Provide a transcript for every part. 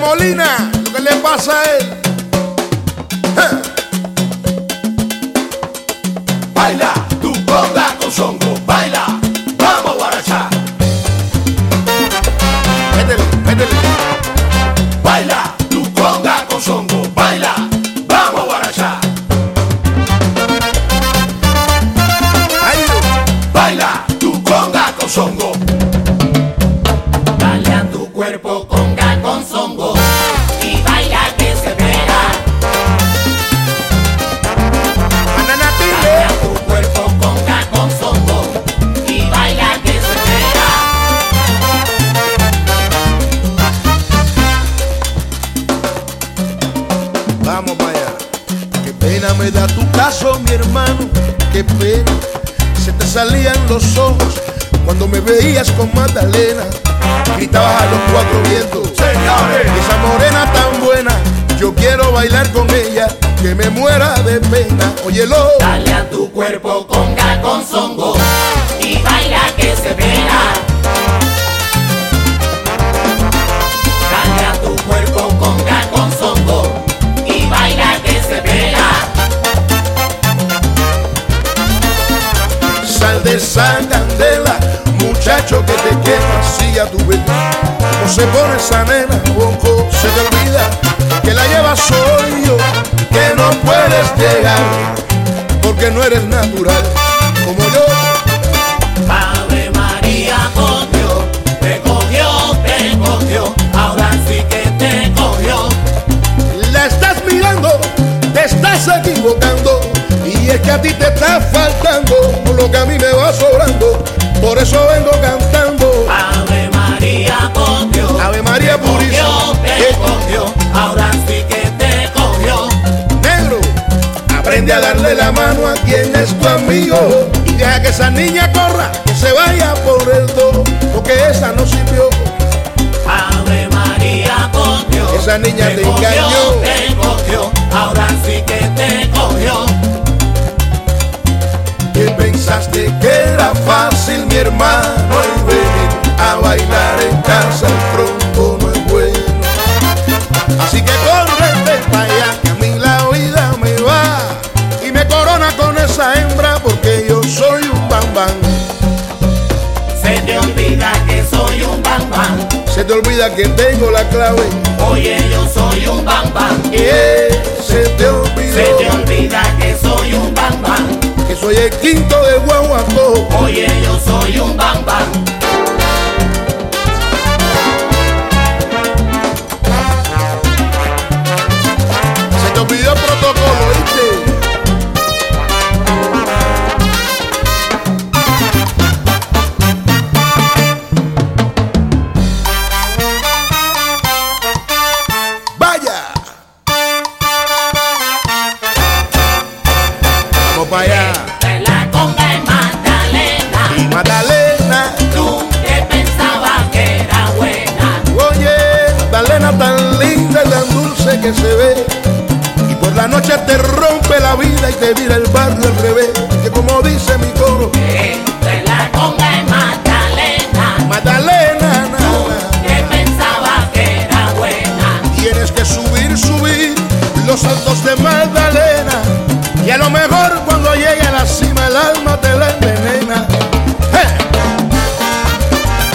Molina, lo que le pasa a él. Baila Vamos para allá. Qué pena me da tu caso, mi hermano. Qué pena. Se te salían los ojos cuando me veías con Magdalena. Gritabas a los cuatro vientos. Señores, Esa morena tan buena, yo quiero bailar con ella, que me muera de pena. Óyelo. dale a tu cuerpo conga con songo y baila de esa candela, muchacho que te quema así a tu vez. Como se pone esa nena, ojo, se te olvida que la lleva soy yo, que no puedes llegar, porque no eres natural como yo. Ave María cogió, te cogió, te cogió, ahora sí que te cogió. La estás mirando, te estás equivocando, y es que a ti te está faltando lo que a mí me va sobrando, por eso vengo cantando. Ave María cogió, Ave María te cogió, Purísima. te cogió, ahora sí que te cogió. Negro, aprende a darle la mano a quien es tu amigo y deja que esa niña corra, que se vaya por el todo, porque esa no sirvió. Ave María cogió, Esa niña te cogió, pensaste que era fácil, mi hermano, y venir a bailar en casa el tronco no es bueno. Así que córrete para allá, que a mí la vida me va y me corona con esa hembra porque yo soy un bambán. Se te olvida que soy un bambán, Se te olvida que tengo la clave. oye yo soy un bambán. Quinto de Guaguancó. oye yo soy un bambán. Noche te rompe la vida y te vira el barrio al revés. Que como dice mi coro, De la conga en Magdalena, Magdalena, na, tú que pensabas que era buena. Tienes que subir, subir los altos de Magdalena. Y a lo mejor cuando llegue a la cima el alma te la envenena. ¡Eh!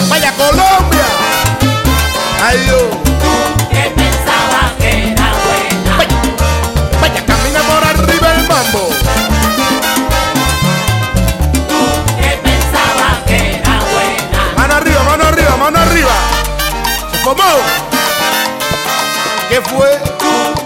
¡Vaya Colombia! ¡Ay Dios! ¡Se formó! ¿Qué fue? Tú que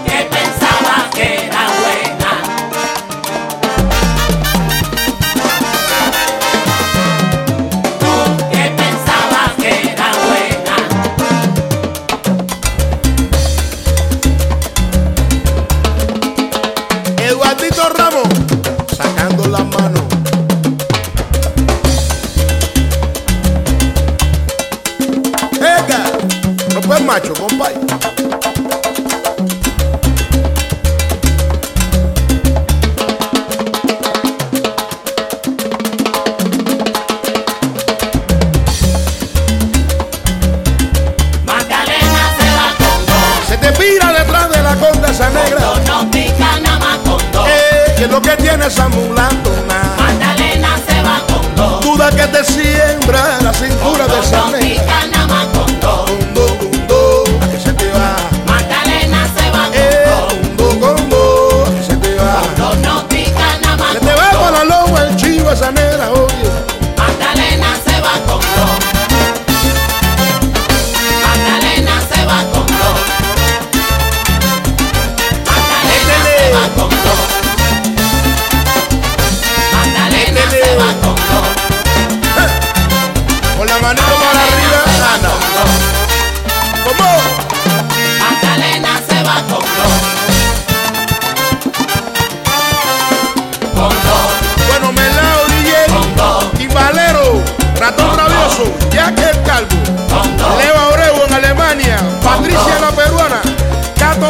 mira detrás de la condesa negra. Náutica, nada más con dos. Eh, que es lo que tiene esa mulatona. Magdalena se va con dos. Duda que te siembra la cintura con de esa negra. Náutica, nada más con.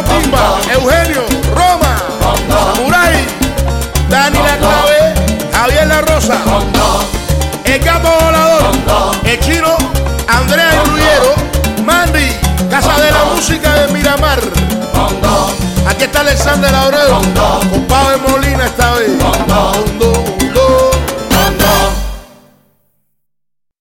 Cato Timba, Eugenio, Roma, Samurai, Dani la clave, Javier la Rosa, el gato volador, el chino, Andrea Gruyero, Mandy, Casa de la Música de Miramar. Aquí está Alexander Abreu, con Pablo Molina esta vez.